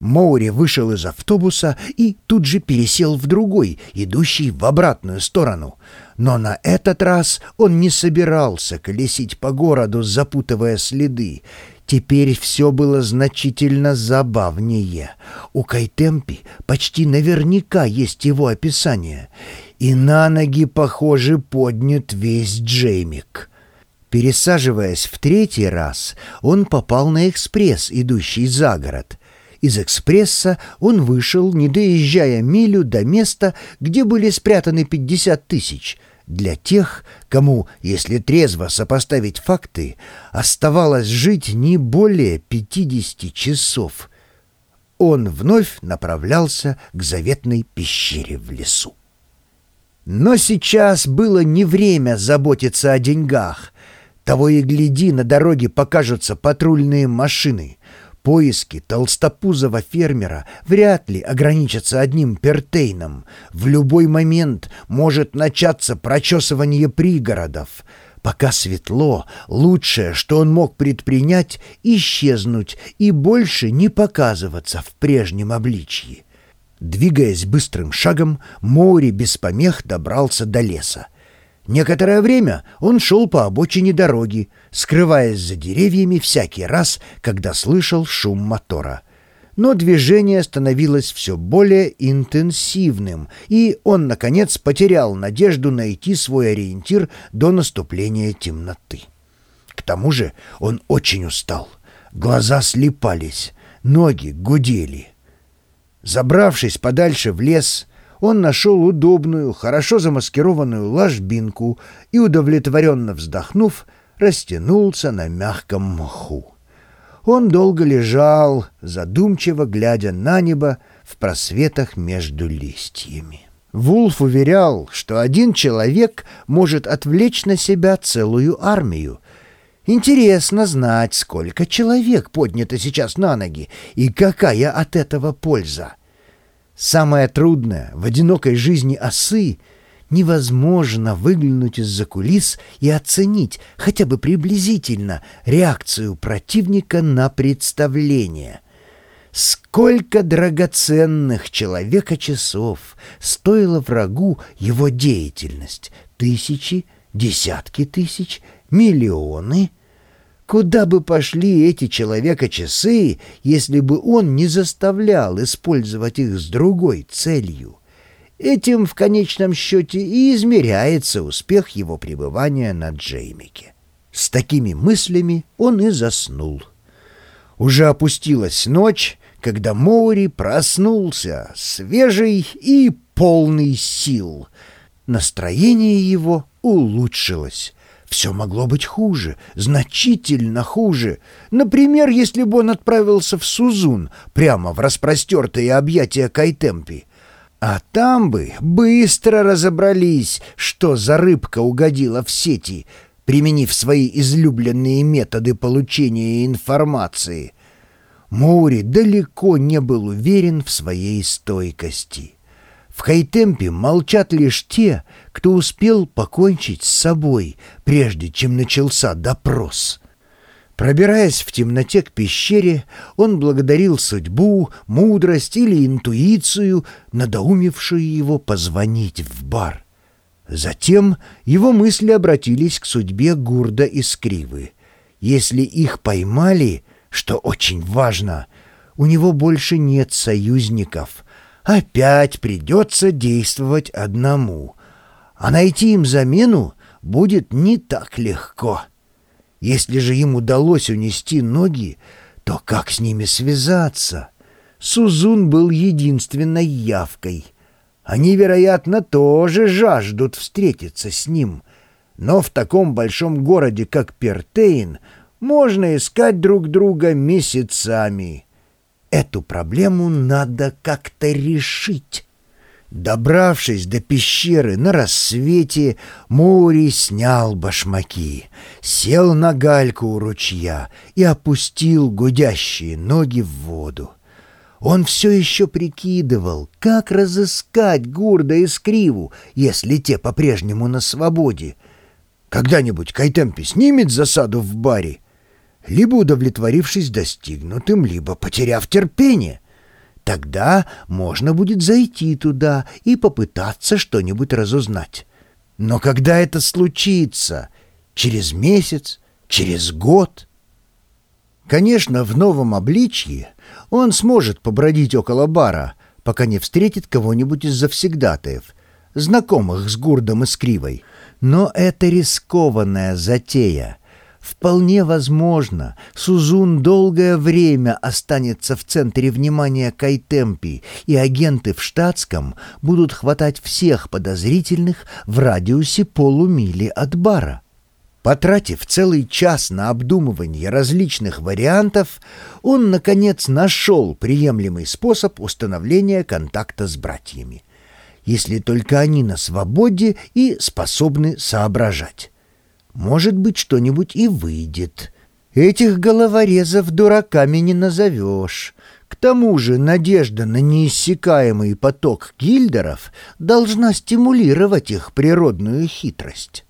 Моури вышел из автобуса и тут же пересел в другой, идущий в обратную сторону. Но на этот раз он не собирался колесить по городу, запутывая следы. Теперь все было значительно забавнее. У Кайтемпи почти наверняка есть его описание. И на ноги, похоже, поднят весь Джеймик. Пересаживаясь в третий раз, он попал на экспресс, идущий за город. Из экспресса он вышел, не доезжая милю до места, где были спрятаны 50 тысяч — для тех, кому, если трезво сопоставить факты, оставалось жить не более 50 часов. Он вновь направлялся к заветной пещере в лесу. Но сейчас было не время заботиться о деньгах. Того и гляди, на дороге покажутся патрульные машины. Поиски толстопузого фермера вряд ли ограничатся одним пертейном. В любой момент может начаться прочесывание пригородов. Пока светло, лучшее, что он мог предпринять, исчезнуть и больше не показываться в прежнем обличье. Двигаясь быстрым шагом, Моури без помех добрался до леса. Некоторое время он шел по обочине дороги, скрываясь за деревьями всякий раз, когда слышал шум мотора. Но движение становилось все более интенсивным, и он, наконец, потерял надежду найти свой ориентир до наступления темноты. К тому же он очень устал. Глаза слепались, ноги гудели. Забравшись подальше в лес, он нашел удобную, хорошо замаскированную ложбинку и, удовлетворенно вздохнув, растянулся на мягком мху. Он долго лежал, задумчиво глядя на небо в просветах между листьями. Вулф уверял, что один человек может отвлечь на себя целую армию. Интересно знать, сколько человек поднято сейчас на ноги и какая от этого польза. Самое трудное в одинокой жизни осы — невозможно выглянуть из-за кулис и оценить хотя бы приблизительно реакцию противника на представление. Сколько драгоценных человека часов стоила врагу его деятельность? Тысячи, десятки тысяч, миллионы — Куда бы пошли эти человека-часы, если бы он не заставлял использовать их с другой целью? Этим в конечном счете и измеряется успех его пребывания на Джеймике. С такими мыслями он и заснул. Уже опустилась ночь, когда Моури проснулся, свежий и полный сил. Настроение его улучшилось. Все могло быть хуже, значительно хуже. Например, если бы он отправился в Сузун, прямо в распростертые объятия Кайтемпи. А там бы быстро разобрались, что за рыбка угодила в сети, применив свои излюбленные методы получения информации. Моури далеко не был уверен в своей стойкости. В Хайтемпе молчат лишь те, кто успел покончить с собой, прежде чем начался допрос. Пробираясь в темноте к пещере, он благодарил судьбу, мудрость или интуицию, надоумевшую его позвонить в бар. Затем его мысли обратились к судьбе Гурда и Скривы. Если их поймали, что очень важно, у него больше нет союзников — опять придется действовать одному, а найти им замену будет не так легко. Если же им удалось унести ноги, то как с ними связаться? Сузун был единственной явкой. Они, вероятно, тоже жаждут встретиться с ним. Но в таком большом городе, как Пертейн, можно искать друг друга месяцами. Эту проблему надо как-то решить. Добравшись до пещеры на рассвете, Мури снял башмаки, сел на гальку у ручья и опустил гудящие ноги в воду. Он все еще прикидывал, как разыскать Гурда и Скриву, если те по-прежнему на свободе. Когда-нибудь Кайтемпи снимет засаду в баре — либо удовлетворившись достигнутым, либо потеряв терпение. Тогда можно будет зайти туда и попытаться что-нибудь разузнать. Но когда это случится? Через месяц? Через год? Конечно, в новом обличье он сможет побродить около бара, пока не встретит кого-нибудь из завсегдатаев, знакомых с Гурдом и Скривой. Но это рискованная затея. Вполне возможно, Сузун долгое время останется в центре внимания Кайтемпи, и агенты в штатском будут хватать всех подозрительных в радиусе полумили от бара. Потратив целый час на обдумывание различных вариантов, он, наконец, нашел приемлемый способ установления контакта с братьями. Если только они на свободе и способны соображать. Может быть, что-нибудь и выйдет. Этих головорезов дураками не назовешь. К тому же надежда на неиссякаемый поток гильдеров должна стимулировать их природную хитрость.